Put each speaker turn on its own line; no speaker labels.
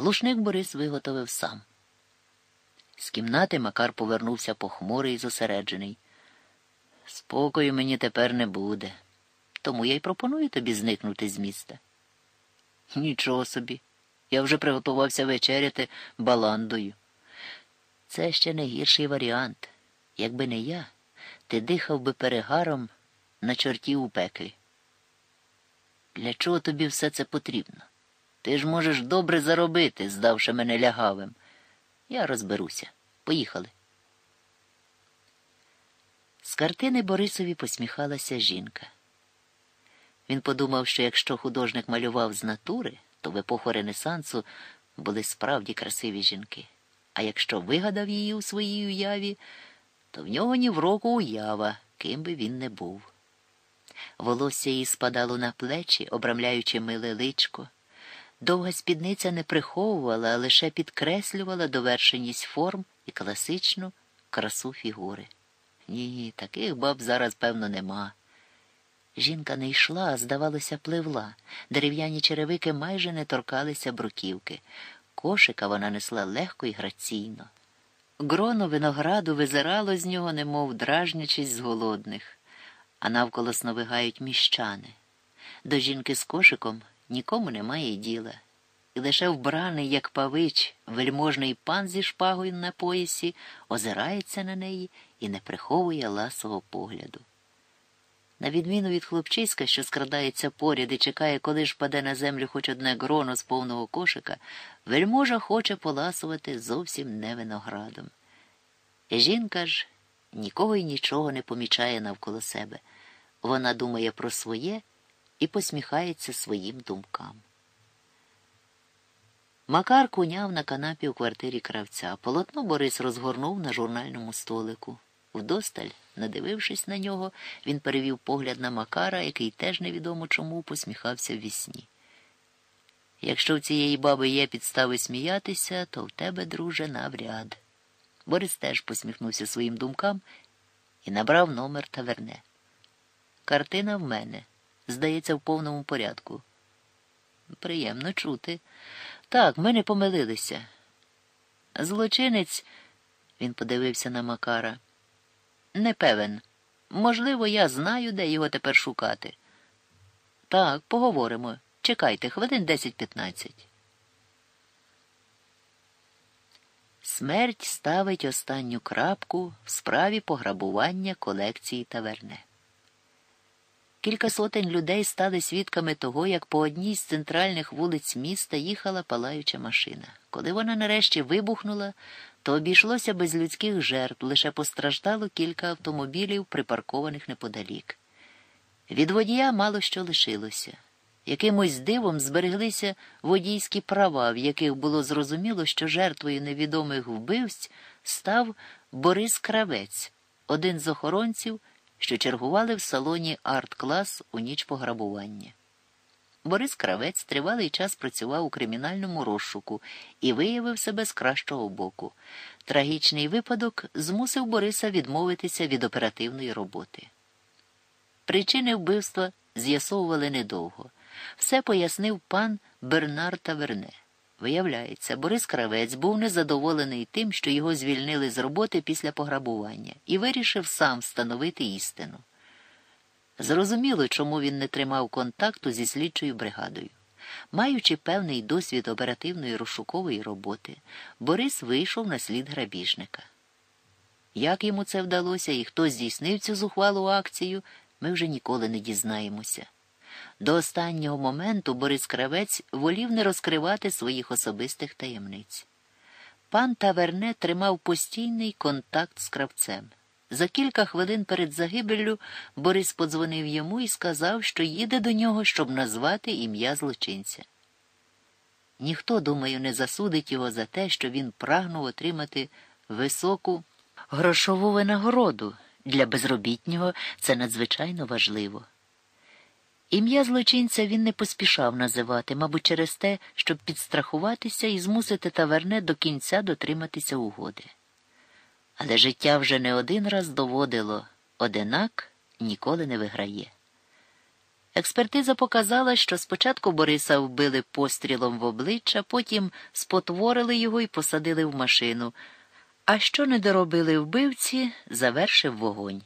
Глушник Борис виготовив сам. З кімнати Макар повернувся похмурий і зосереджений. Спокою мені тепер не буде, тому я й пропоную тобі зникнути з міста. Нічого собі. Я вже приготувався вечеряти баландою. Це ще не гірший варіант. Якби не я, ти дихав би перегаром на чорті у пеклі. Для чого тобі все це потрібно? Ти ж можеш добре заробити, здавши мене лягавим. Я розберуся. Поїхали. З картини Борисові посміхалася жінка. Він подумав, що якщо художник малював з натури, то в епоху Ренесансу були справді красиві жінки. А якщо вигадав її у своїй уяві, то в нього ні в року уява, ким би він не був. Волосся її спадало на плечі, обрамляючи миле личко. Довга спідниця не приховувала, а лише підкреслювала довершеність форм і класичну красу фігури. Ні, таких баб зараз, певно, нема. Жінка не йшла, а, здавалося, пливла. Дерев'яні черевики майже не торкалися бруківки. Кошика вона несла легко і граційно. Гроно винограду визирало з нього, немов дражнячись з голодних, а навколо сновигають міщани. До жінки з кошиком нікому немає діла. І лише вбраний, як павич, вельможний пан зі шпагою на поясі, озирається на неї і не приховує ласого погляду. На відміну від хлопчиська, що скрадається поряд і чекає, коли ж паде на землю хоч одне гроно з повного кошика, вельможа хоче поласувати зовсім не виноградом. Жінка ж нікого й нічого не помічає навколо себе. Вона думає про своє і посміхається своїм думкам. Макар куняв на канапі у квартирі кравця. Полотно Борис розгорнув на журнальному столику. Вдосталь, надивившись на нього, він перевів погляд на Макара, який теж невідомо чому посміхався в вісні. Якщо в цієї баби є підстави сміятися, то в тебе, друже, навряд. Борис теж посміхнувся своїм думкам і набрав номер таверне. Картина в мене. Здається, в повному порядку. Приємно чути. Так, ми не помилилися. Злочинець, він подивився на Макара. Не певен. Можливо, я знаю, де його тепер шукати. Так, поговоримо. Чекайте, хвилин 10-15. Смерть ставить останню крапку в справі пограбування колекції таверне. Кілька сотень людей стали свідками того, як по одній з центральних вулиць міста їхала палаюча машина. Коли вона нарешті вибухнула, то обійшлося без людських жертв, лише постраждало кілька автомобілів, припаркованих неподалік. Від водія мало що лишилося. Якимось дивом збереглися водійські права, в яких було зрозуміло, що жертвою невідомих вбивць став Борис Кравець, один з охоронців що чергували в салоні арт-клас у ніч пограбування. Борис Кравець тривалий час працював у кримінальному розшуку і виявив себе з кращого боку. Трагічний випадок змусив Бориса відмовитися від оперативної роботи. Причини вбивства з'ясовували недовго. Все пояснив пан Бернар Таверне. Виявляється, Борис Кравець був незадоволений тим, що його звільнили з роботи після пограбування, і вирішив сам встановити істину. Зрозуміло, чому він не тримав контакту зі слідчою бригадою. Маючи певний досвід оперативної розшукової роботи, Борис вийшов на слід грабіжника. Як йому це вдалося і хто здійснив цю зухвалу акцію, ми вже ніколи не дізнаємося. До останнього моменту Борис Кравець волів не розкривати своїх особистих таємниць. Пан Таверне тримав постійний контакт з кравцем. За кілька хвилин перед загибеллю Борис подзвонив йому і сказав, що їде до нього, щоб назвати ім'я злочинця. Ніхто, думаю, не засудить його за те, що він прагнув отримати високу грошову винагороду. Для безробітнього це надзвичайно важливо. Ім'я злочинця він не поспішав називати, мабуть, через те, щоб підстрахуватися і змусити таверне до кінця дотриматися угоди. Але життя вже не один раз доводило одинак ніколи не виграє. Експертиза показала, що спочатку Бориса вбили пострілом в обличчя, потім спотворили його і посадили в машину. А що не доробили вбивці, завершив вогонь.